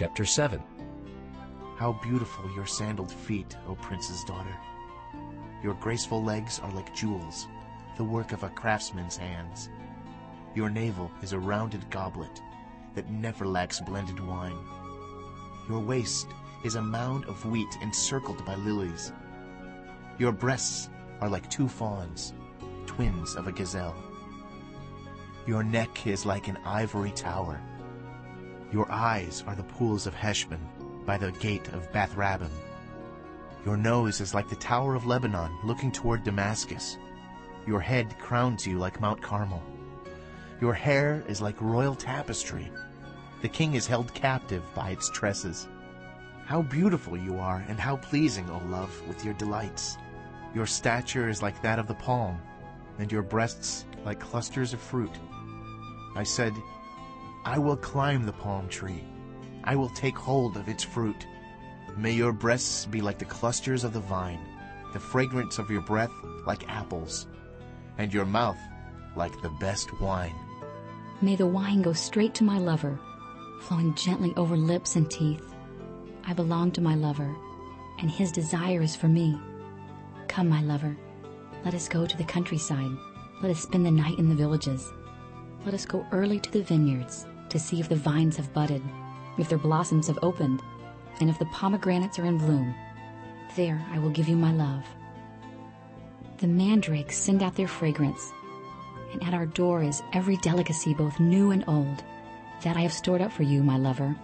Chapter 7 How beautiful your sandaled feet, O prince's daughter! Your graceful legs are like jewels, the work of a craftsman's hands. Your navel is a rounded goblet that never lacks blended wine. Your waist is a mound of wheat encircled by lilies. Your breasts are like two fawns, twins of a gazelle. Your neck is like an ivory tower. Your eyes are the pools of Heshbon by the gate of Bath-rabbim. Your nose is like the tower of Lebanon looking toward Damascus. Your head crowns you like Mount Carmel. Your hair is like royal tapestry. The king is held captive by its tresses. How beautiful you are, and how pleasing, O love, with your delights. Your stature is like that of the palm, and your breasts like clusters of fruit. I said, I will climb the palm tree. I will take hold of its fruit. May your breasts be like the clusters of the vine, the fragrance of your breath like apples, and your mouth like the best wine. May the wine go straight to my lover, flowing gently over lips and teeth. I belong to my lover, and his desire is for me. Come, my lover, let us go to the countryside. Let us spend the night in the villages. Let us go early to the vineyards to see if the vines have budded, if their blossoms have opened, and if the pomegranates are in bloom. There I will give you my love. The mandrakes send out their fragrance, and at our door is every delicacy, both new and old, that I have stored up for you, my lover.